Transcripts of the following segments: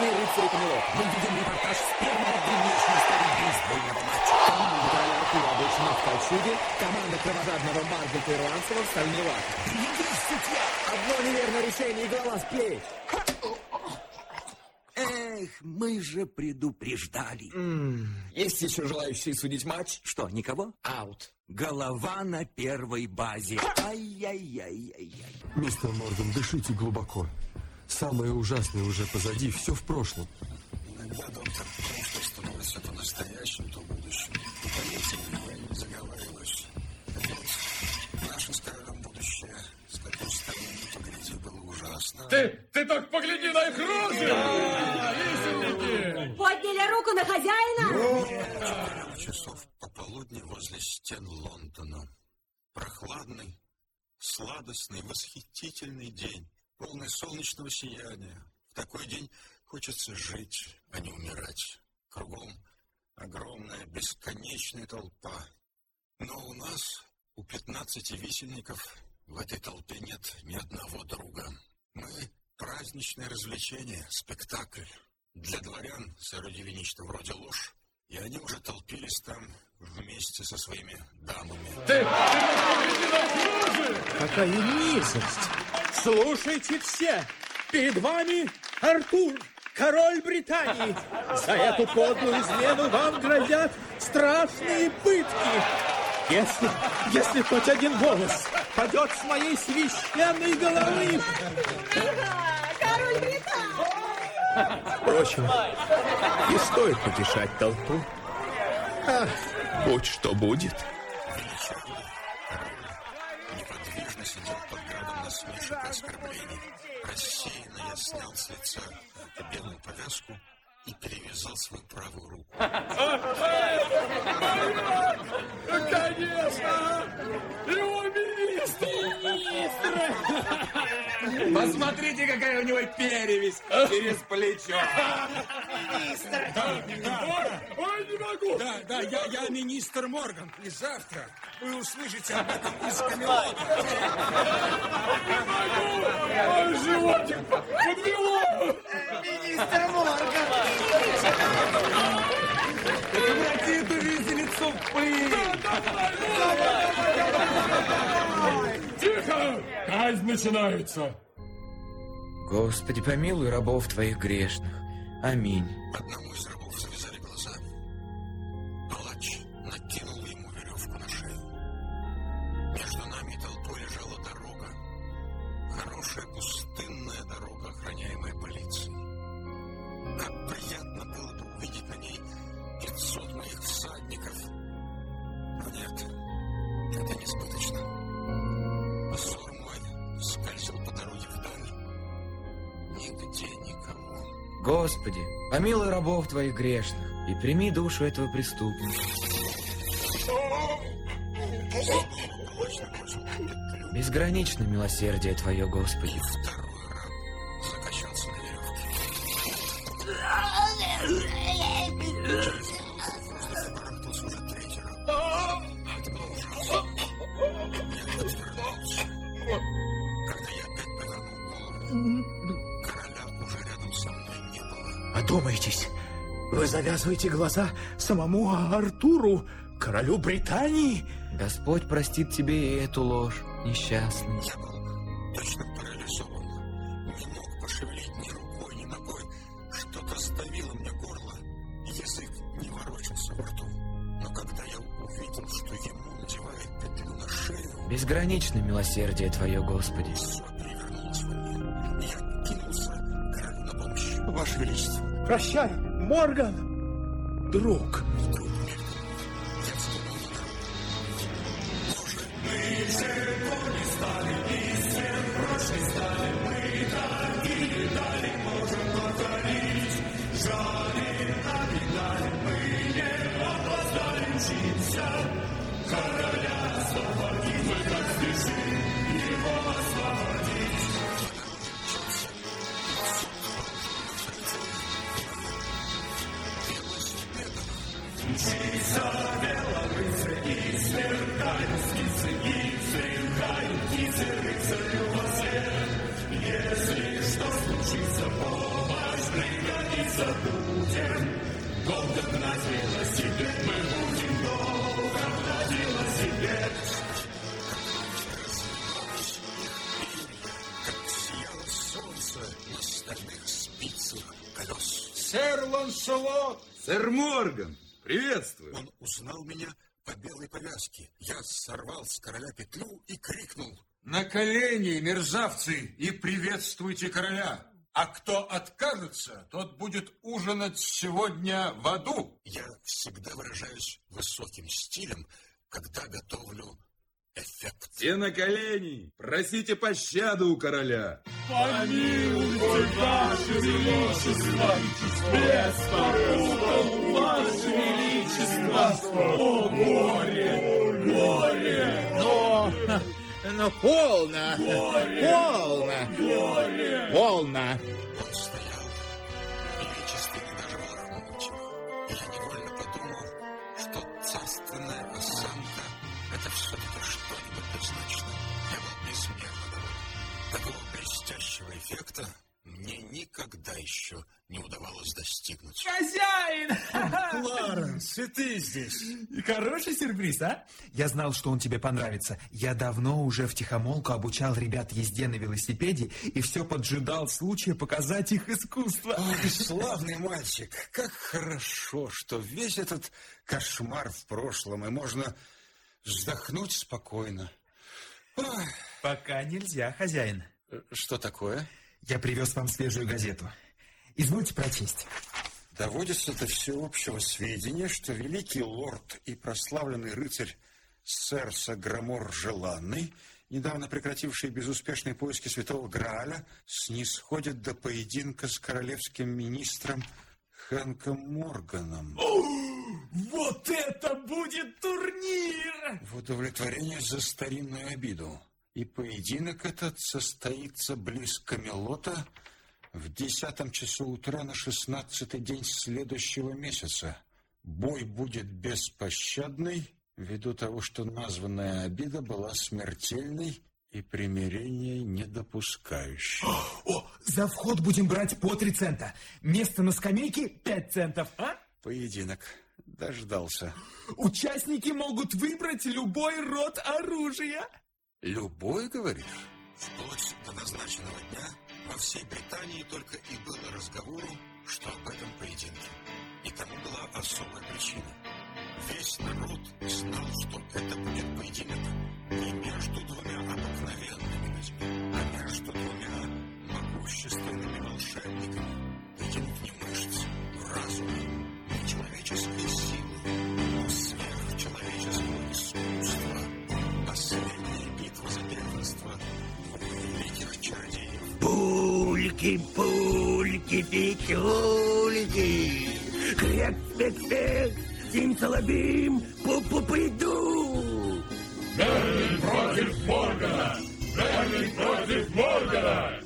Доблестные рыцари Камелот. Мы видим репортаж с первого длиннейшего истории бейсбольного матча. Команда короля Артура обычно в кольчуге, команда кровожадного Маргута Ирландского в стальной лаке. Берегись, судья! Одно неверное решение, и голова с плеч. Эх, мы же предупреждали. Есть еще желающие судить матч? Что, никого? Аут. Голова на первой базе. Ай-яй-яй-яй-яй. Мистер Морган, дышите глубоко. Самое ужасное уже позади, все в прошлом. Иногда, доктор, прошлое становится по-настоящему, то будущем. Поверьте мне, я не заговариваюсь. Вот наше с королем будущее, с какой стороны не погляди, было ужасно. Ты, ты только погляди на их рожи! Висельники! Подняли руку на хозяина? Четырех часов пополудни возле стен Лондона. Прохладный, сладостный, восхитительный день, полный солнечного сияния. В такой день хочется жить, а не умирать. Кругом огромная, бесконечная толпа. Но у нас, у пятнадцати висельников, в этой толпе нет ни одного друга. Мы праздничное развлечение, спектакль. Для дворян, сороди виничто вроде ложь, и они уже толпились там вместе со своими дамами. Ты! Какая низость! Слушайте все! Перед вами Артур, король Британии. За эту подлую измену вам грозят страшные пытки. Если, если хоть один голос падет с моей священной головы... Король Британии! Впрочем, не стоит потешать толпу. А, будь что будет. И оскорблений. Рассеянно я снял с лица белую повязку и перевязал свою правую руку. Конечно! Его министр! Посмотрите, какая у него перевесь через плечо. Ой, не могу! Да, да, я, я министр Морган. И завтра вы услышите об этом из Камелота. Ой, животик подвело! Преврати эту виселицу в пыль. Тихо! Казнь начинается! Господи, помилуй рабов твоих грешных. Аминь. Одному из рабов завязали Нигде никого. Господи, помилуй рабов твоих грешных и прими душу этого преступника. Палач набросил петлю. Безгранично милосердие твое, Господи. Одумайтесь. Вы завязываете глаза самому Артуру, королю Британии. Господь простит тебе и эту ложь, несчастный. Я был точно парализован. Не мог пошевелить ни рукой, ни ногой. Что-то сдавило мне горло. Язык не ворочался во рту. Но когда я увидел, что ему надевают петлю на шею, Безгранично милосердие твое, Господи. все Прощай, Морган. Друг. Солнце на стальных спицах колес. Сэр Ланселот! Сэр Морган, приветствую. Он узнал меня по белой повязке. Я сорвал с короля петлю и крикнул. На колени, мерзавцы, и приветствуйте короля. А кто откажется, тот будет ужинать сегодня в аду. Я всегда выражаюсь высоким стилем, когда готовлю эффект. Все на колени, просите пощады у короля. Помилуйте, Ваше Величество, без пороков, Ваше Величество, о горе, горе, Но, но полно, полно, полно. Он стоял, блестящего эффекта мне никогда еще не удавалось достигнуть. Хозяин! Кларенс, и ты здесь. Хороший сюрприз, а? Я знал, что он тебе понравится. Я давно уже втихомолку обучал ребят езде на велосипеде и все поджидал случая показать их искусство. Ой, славный мальчик, как хорошо, что весь этот кошмар в прошлом, и можно вздохнуть спокойно. Ой, Пока нельзя, хозяин. Что такое? Я привез вам свежую газету. Извольте прочесть. Доводится до всеобщего сведения, что великий лорд и прославленный рыцарь сэр Саграмор Желанный, недавно прекративший безуспешные поиски святого Грааля, снисходит до поединка с королевским министром Хэнком Морганом. Вот это будет турнир! В удовлетворение за старинную обиду. И поединок этот состоится близ Камелота в десятом часу утра на шестнадцатый день следующего месяца. Бой будет беспощадный, ввиду того, что названная обида была смертельной и примирения недопускающей. О, за вход будем брать по три цента. Место на скамейке пять центов, а? Поединок дождался. Участники могут выбрать любой род оружия. Любой, говоришь? Вплоть до назначенного дня во всей Британии только и было разговору, что об этом поединке. И тому была особая причина. Весь народ знал, что это будет поединок не между двумя обыкновенными людьми, а между двумя могущественными волшебниками. Поединок не мышц, разума, не человеческой силы, но сверхчеловеческого искусства. Последняя битва двух великих чародеев. Пульки, пульки, печульки. Крек, пек, пек, сим-салабим, пу-пу-пойду. Мерлин против Моргана! Мерлин против Моргана!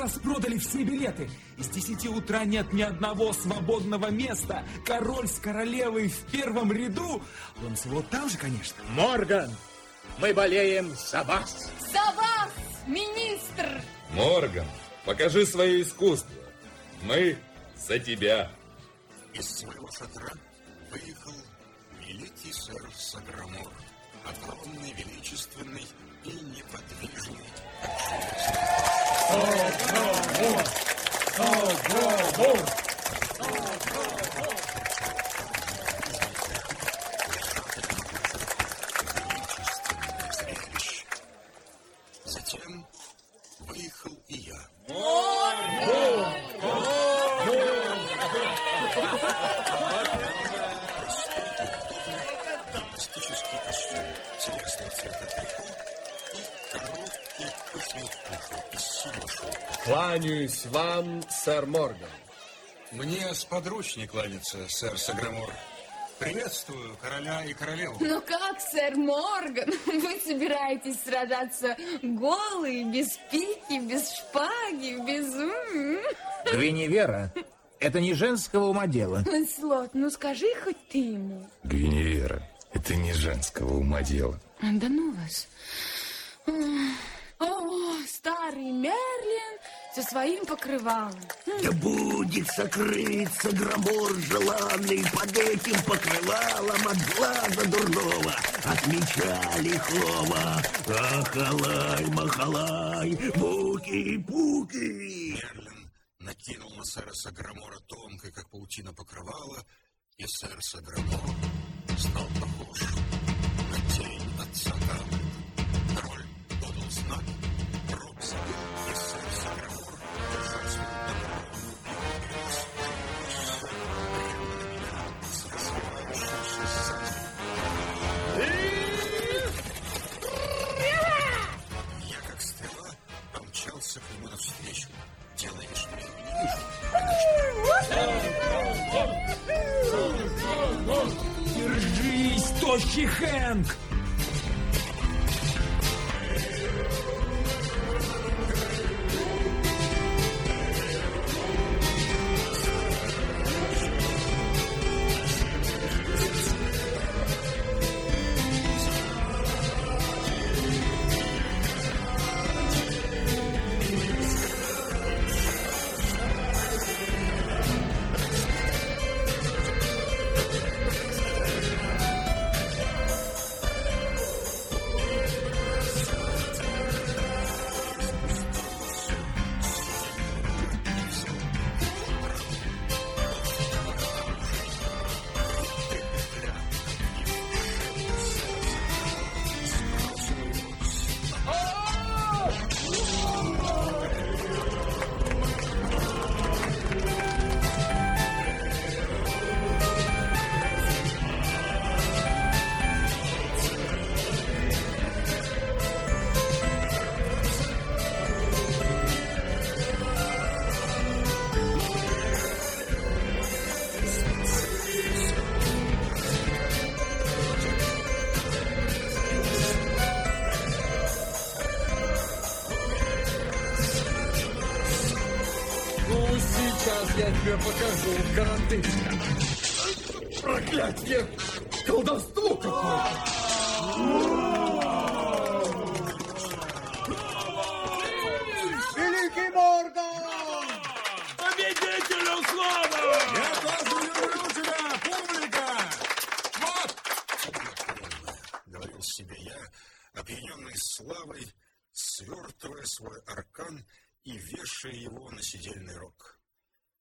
Распродали все билеты. С десяти утра нет ни одного свободного места. Король с королевой в первом ряду. Ланселот там же, конечно. Морган, мы болеем за вас. За вас, министр! Морган, покажи свое искусство. Мы за тебя. Из своего шатра выехал великий сэр Саграмор, огромный, величественный и неподвижный. Затем выехал и я. Гимнастический Кланяюсь вам, сэр Морган. Мне сподручнее кланяться, сэр Саграмор. Приветствую короля и королеву. Ну как, сэр Морган, вы собираетесь сражаться голые, без пики, без шпаги, без... м? Гвиневера, это не женского ума дело. Ланселот, ну скажи хоть ты ему. Гвиневера, это не женского ума дело. Да ну вас. О, старый Мерлин со своим покрывалом. Да будет сокрыться громор желанный под этим покрывалом от глаза дурного, от меча лихого. Ахалай, махалай, буки-пуки. Мерлин накинул на сэра Саграмора тонкое, как паутина покрывала, и сэр Саграмор стал похож на тень отца Гамлета. Держись, тощий Хэнк! Коротышка. Проклятье! Колдовство какое-то! Великий Морган! Победителю слава! Я тоже люблю тебя, публика! Вот! говорил себе я, опьяненный славой, свертывая свой аркан и вешая его на сидельный рог.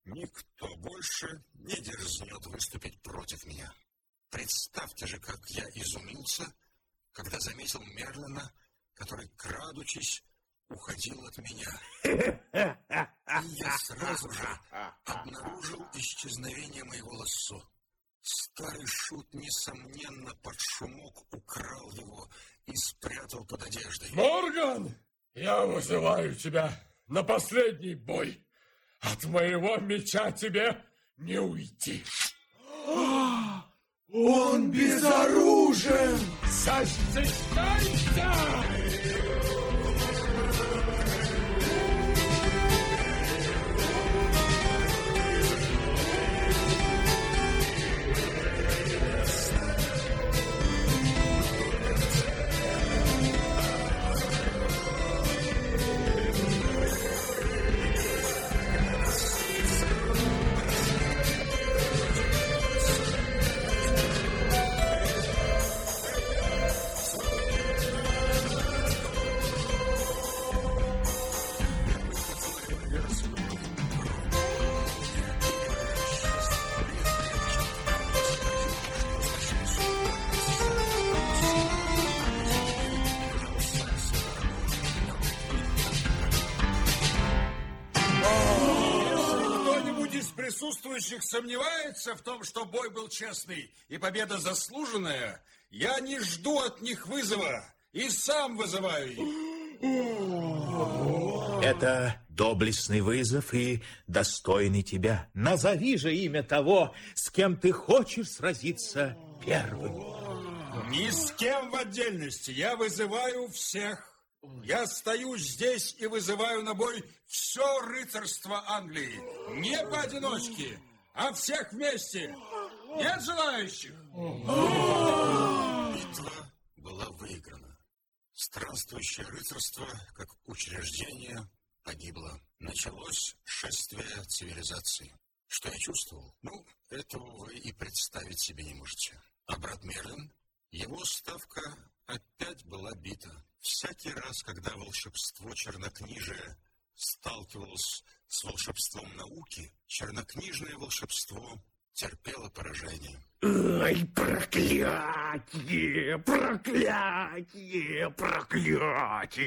Никто больше не дерзнет выступить против меня. Представьте же, как я изумился, когда заметил Мерлина, который, крадучись, уходил от меня. И я сразу же обнаружил исчезновение моего лассо. Старый шут, несомненно, под шумок украл его и спрятал под одеждой. Морган, я вызываю тебя на последний бой. От моего меча тебе не уйти. Он безоружен! Защищайся! Присутствующих сомневается в том, что бой был честный и победа заслуженная? Я не жду от них вызова и сам вызываю их. Это доблестный вызов и достойный тебя. Назови же имя того, с кем ты хочешь сразиться первым. Ни с кем в отдельности. Я вызываю всех. Я стою здесь и вызываю на бой все рыцарство Англии. Не поодиночке, а всех вместе. Нет желающих? Битва была выиграна. Странствующее рыцарство, как учреждение, погибло. Началось шествие цивилизации. Что я чувствовал? Ну, этого вы и представить себе не можете. А брат Мерлин, его ставка опять была бита. Всякий раз, когда волшебство чернокнижия сталкивалось с волшебством науки, чернокнижное волшебство терпело поражение. Ай, проклятие, проклятие, проклятие!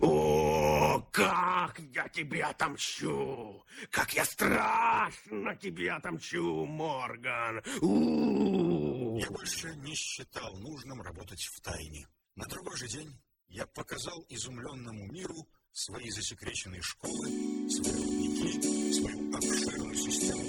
О, как я тебе отомщу! Как я страшно тебе отомщу, Морган! У-у-у! Я больше не считал нужным работать в тайне. На другой же день я показал изумленному миру свои засекреченные школы, свои рудники, свою обширную систему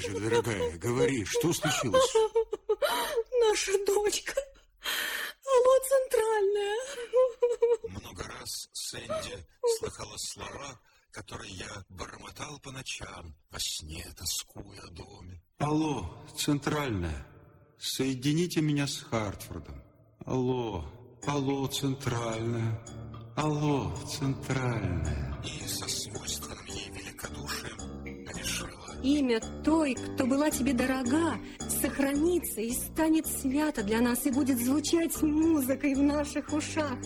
же, дорогая, говори, что случилось? Наша дочка. Алло, центральная. Много раз Сэнди слыхала слова, которые я бормотал по ночам, во сне тоскуя о доме. Алло, центральная, соедините меня с Хартфордом. Алло, алло, центральная, алло, центральная. И Имя той, кто была тебе дорога, сохранится и станет свято для нас и будет звучать музыкой в наших ушах.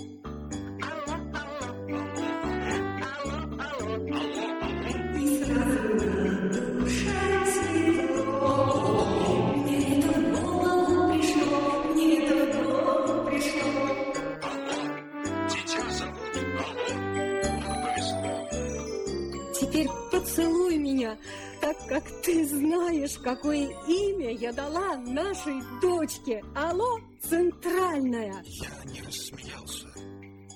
Ты знаешь, какое имя я дала нашей дочке. Алло, центральная. Я не рассмеялся.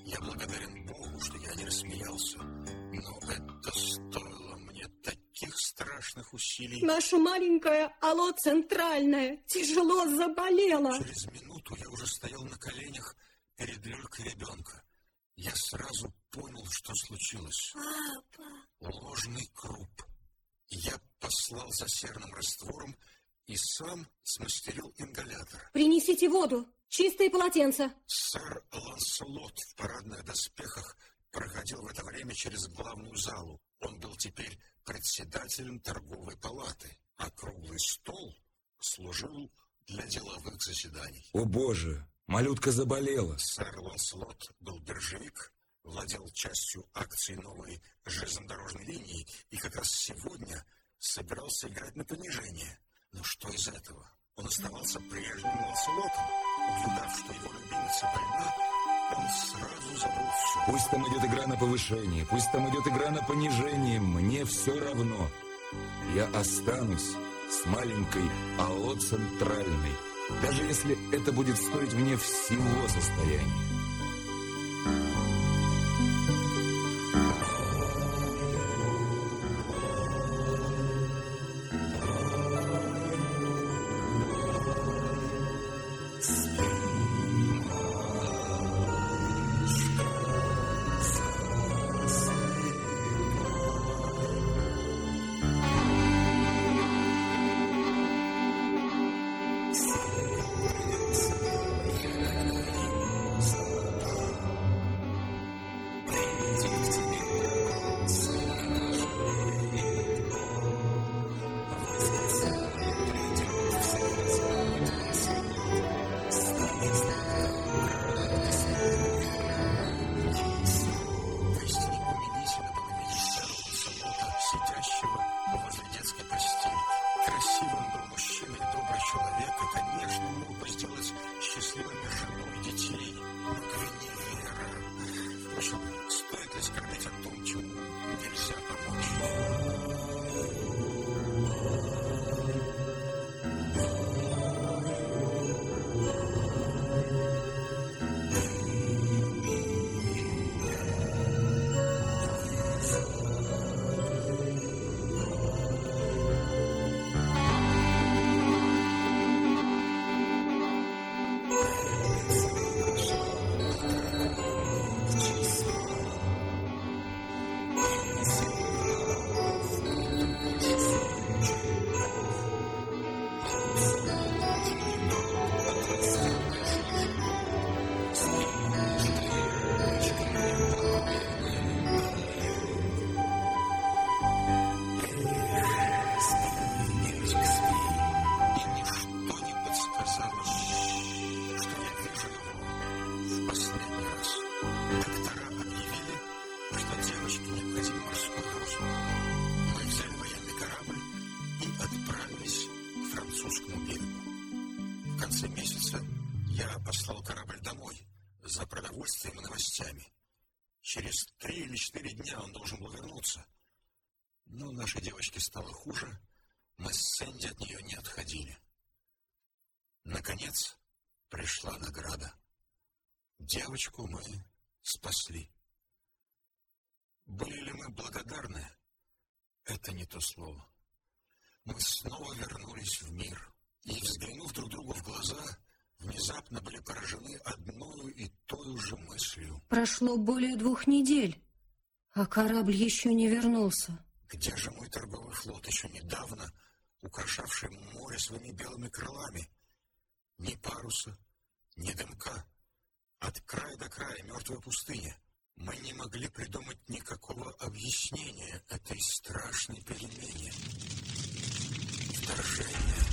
Я благодарен Богу, что я не рассмеялся. Но это стоило мне таких страшных усилий. Наша маленькая Алло, центральная, тяжело заболела. Через минуту я уже стоял на коленях перед люлькой ребенка. Я сразу понял, что случилось. Ложный круп. Я послал за серным раствором и сам смастерил ингалятор. Принесите воду, чистые полотенца. Сэр Ланселот в парадных доспехах проходил в это время через главную залу. Он был теперь председателем торговой палаты, а круглый стол служил для деловых заседаний. О боже, малютка заболела. Сэр Ланселот был биржевик, владел частью акций новой железнодорожной линии и как раз сегодня собирался играть на понижение. Но что из этого? Он оставался прежним Ланселотом. Увидав, что его любимица больна, он сразу забыл все. Пусть там идет игра на повышение, пусть там идет игра на понижение, мне все равно. Я останусь с маленькой АО Центральной, даже если это будет стоить мне всего состояния. Девочку мы спасли. Были ли мы благодарны? Это не то слово. Мы снова вернулись в мир и, взглянув друг другу в глаза, внезапно были поражены одной и той же мыслью. Прошло более двух недель, а корабль еще не вернулся. Где же мой торговый флот, еще недавно украшавший море своими белыми крылами? Ни паруса, ни дымка. От края до края мертвая пустыня. Мы не могли придумать никакого объяснения этой страшной перемене. Вторжение